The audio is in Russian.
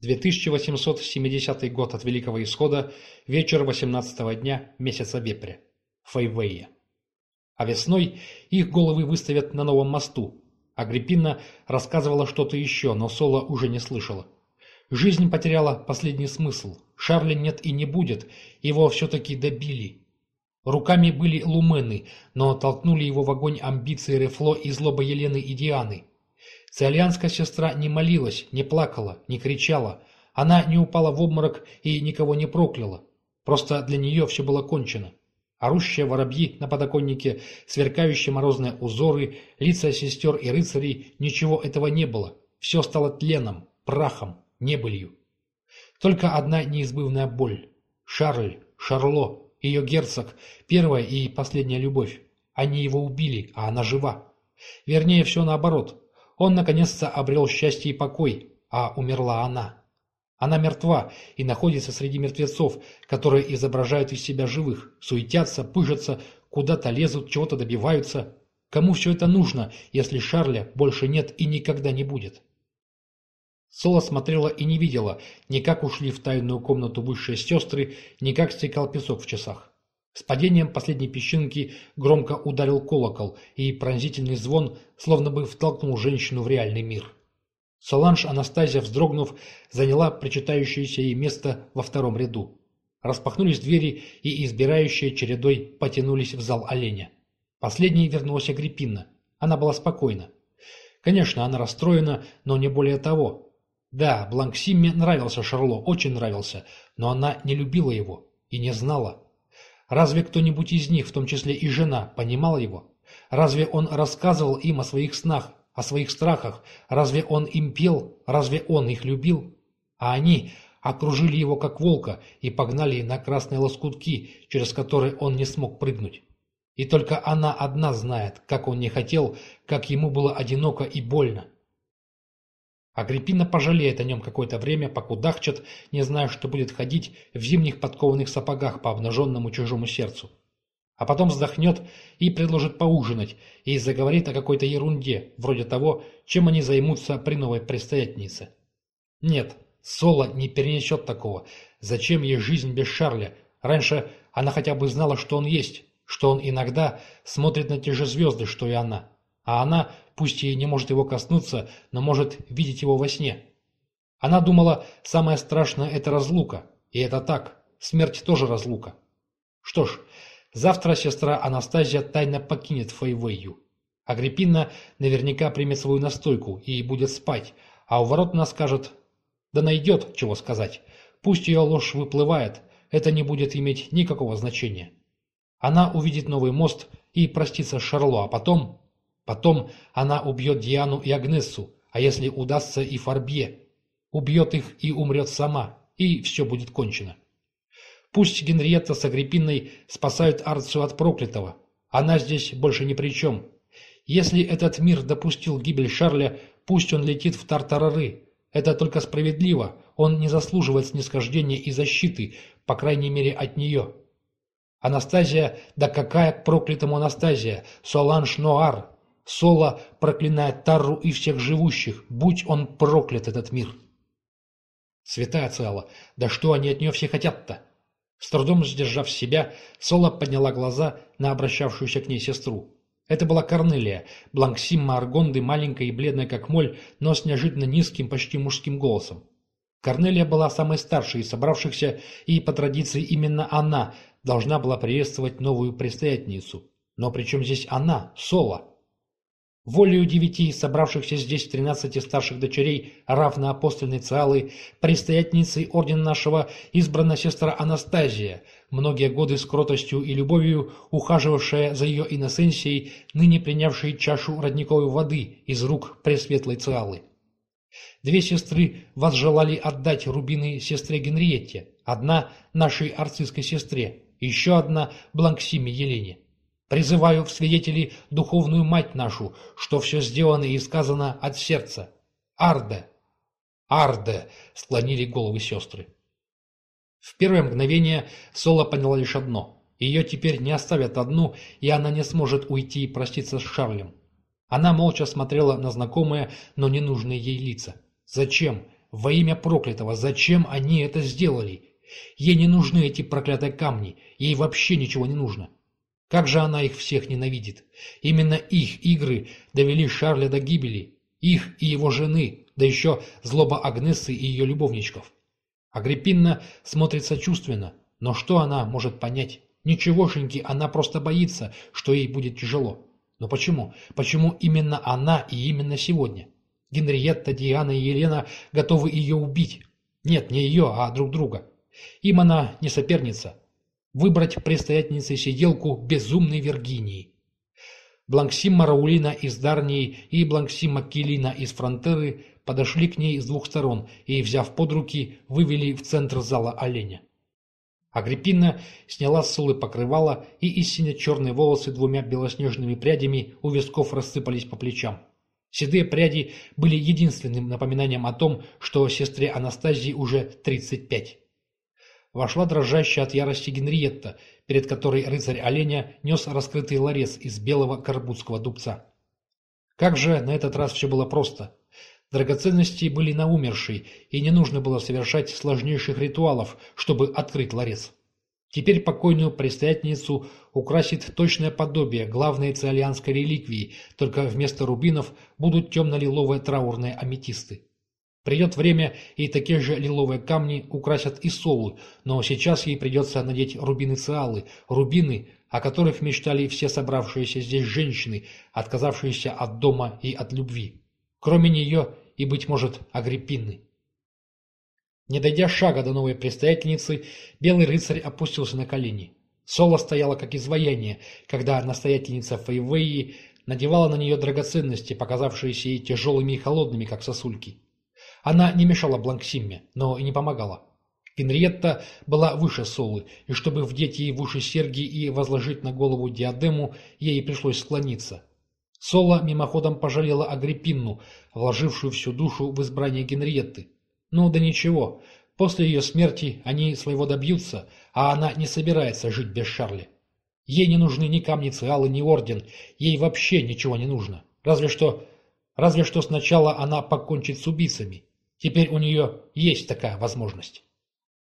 2870 год от Великого Исхода, вечер 18 дня месяца Вепря. Фейвея. А весной их головы выставят на новом мосту. Агриппина рассказывала что-то еще, но Соло уже не слышала. Жизнь потеряла последний смысл. Шарля нет и не будет, его все-таки добили. Руками были лумены, но толкнули его в огонь амбиции Рефло и злоба Елены и Дианы. Циолианская сестра не молилась, не плакала, не кричала. Она не упала в обморок и никого не прокляла. Просто для нее все было кончено. Орущие воробьи на подоконнике, сверкающие морозные узоры, лица сестер и рыцарей – ничего этого не было. Все стало тленом, прахом, небылью. Только одна неизбывная боль. Шарль, Шарло, ее герцог, первая и последняя любовь. Они его убили, а она жива. Вернее, все наоборот. Он наконец-то обрел счастье и покой, а умерла она. Она мертва и находится среди мертвецов, которые изображают из себя живых, суетятся, пыжатся, куда-то лезут, чего-то добиваются. Кому все это нужно, если Шарля больше нет и никогда не будет? Соло смотрела и не видела, ни как ушли в тайную комнату высшие сестры, ни как стекал песок в часах. С падением последней песчинки громко ударил колокол, и пронзительный звон словно бы втолкнул женщину в реальный мир. Соланж Анастазия, вздрогнув, заняла причитающееся ей место во втором ряду. Распахнулись двери, и избирающие чередой потянулись в зал оленя. Последней вернулась Агриппина. Она была спокойна. Конечно, она расстроена, но не более того. Да, Бланксимме нравился Шарло, очень нравился, но она не любила его и не знала. Разве кто-нибудь из них, в том числе и жена, понимал его? Разве он рассказывал им о своих снах, о своих страхах? Разве он им пел? Разве он их любил? А они окружили его как волка и погнали на красные лоскутки, через которые он не смог прыгнуть. И только она одна знает, как он не хотел, как ему было одиноко и больно. Агриппина пожалеет о нем какое-то время, покудахчет, не зная, что будет ходить в зимних подкованных сапогах по обнаженному чужому сердцу. А потом вздохнет и предложит поужинать, и заговорит о какой-то ерунде, вроде того, чем они займутся при новой предстоятельнице. Нет, Соло не перенесет такого. Зачем ей жизнь без Шарля? Раньше она хотя бы знала, что он есть, что он иногда смотрит на те же звезды, что и она. А она Пусть и не может его коснуться, но может видеть его во сне. Она думала, самое страшное – это разлука. И это так. Смерть тоже разлука. Что ж, завтра сестра Анастазия тайно покинет Фейвейю. Агриппина наверняка примет свою настойку и будет спать, а у ворот она скажет «Да найдет, чего сказать. Пусть ее ложь выплывает, это не будет иметь никакого значения». Она увидит новый мост и простится с Шарло, а потом Потом она убьет Диану и Агнессу, а если удастся и Фарбье. Убьет их и умрет сама, и все будет кончено. Пусть Генриетта с Агриппиной спасают Арцию от проклятого. Она здесь больше ни при чем. Если этот мир допустил гибель Шарля, пусть он летит в Тартарары. Это только справедливо. Он не заслуживает снисхождения и защиты, по крайней мере, от нее. Анастазия, да какая к проклятому Анастазия? Соланж Ноар, Соло проклинает Тарру и всех живущих, будь он проклят этот мир. Святая Циала, да что они от нее все хотят-то? С трудом сдержав себя, Соло подняла глаза на обращавшуюся к ней сестру. Это была Корнелия, Бланксимма Аргонды, маленькая и бледная как моль, но с неожиданно низким, почти мужским голосом. Корнелия была самой старшей из собравшихся, и по традиции именно она должна была приветствовать новую предстоятельницу. Но при чем здесь она, Соло? Волею девяти собравшихся здесь тринадцати старших дочерей равноапостольной Циалы, предстоятельницей ордена нашего избрана сестра Анастазия, многие годы с кротостью и любовью ухаживавшая за ее иносенсией, ныне принявшей чашу родниковой воды из рук пресветлой Циалы. Две сестры возжелали отдать рубины сестре Генриетте, одна нашей арцистской сестре, еще одна Бланксиме Елене. Призываю в свидетели духовную мать нашу, что все сделано и сказано от сердца. Арде! Арде! Склонили головы сестры. В первое мгновение Соло поняла лишь одно. Ее теперь не оставят одну, и она не сможет уйти и проститься с Шарлем. Она молча смотрела на знакомые, но ненужные ей лица. Зачем? Во имя проклятого, зачем они это сделали? Ей не нужны эти проклятые камни, ей вообще ничего не нужно. Как же она их всех ненавидит. Именно их игры довели Шарля до гибели, их и его жены, да еще злоба Агнессы и ее любовничков. Агриппина смотрит сочувственно, но что она может понять? Ничегошеньки, она просто боится, что ей будет тяжело. Но почему? Почему именно она и именно сегодня? Генриетта, Диана и Елена готовы ее убить. Нет, не ее, а друг друга. Им она не соперница. Выбрать предстоятельницей сиделку безумной Виргинии. Бланксима Раулина из Дарнии и Бланксима Килина из Фронтеры подошли к ней с двух сторон и, взяв под руки, вывели в центр зала оленя. Агриппина сняла с Сулы покрывало, и из сине-черные волосы двумя белоснежными прядями у висков рассыпались по плечам. Седые пряди были единственным напоминанием о том, что сестре Анастазии уже 35. Вошла дрожащая от ярости Генриетта, перед которой рыцарь оленя нес раскрытый ларец из белого карбутского дубца. Как же на этот раз все было просто. Драгоценности были на умершей, и не нужно было совершать сложнейших ритуалов, чтобы открыть ларец. Теперь покойную предстоятельницу украсит точное подобие главной циолианской реликвии, только вместо рубинов будут темно-лиловые траурные аметисты. Придет время, и такие же лиловые камни украсят и Солу, но сейчас ей придется надеть рубины циалы, рубины, о которых мечтали все собравшиеся здесь женщины, отказавшиеся от дома и от любви. Кроме нее и, быть может, Агриппины. Не дойдя шага до новой предстоятельницы, белый рыцарь опустился на колени. Соло стояла как изваяние, когда настоятельница Фейвеи надевала на нее драгоценности, показавшиеся ей тяжелыми и холодными, как сосульки. Она не мешала Бланксимме, но и не помогала. Генриетта была выше Солы, и чтобы вдеть ей в уши серьги и возложить на голову диадему, ей пришлось склониться. Сола мимоходом пожалела Агриппинну, вложившую всю душу в избрание Генриетты. Ну да ничего, после ее смерти они своего добьются, а она не собирается жить без Шарли. Ей не нужны ни камни Циалы, ни орден, ей вообще ничего не нужно. Разве что... Разве что сначала она покончит с убийцами. Теперь у нее есть такая возможность.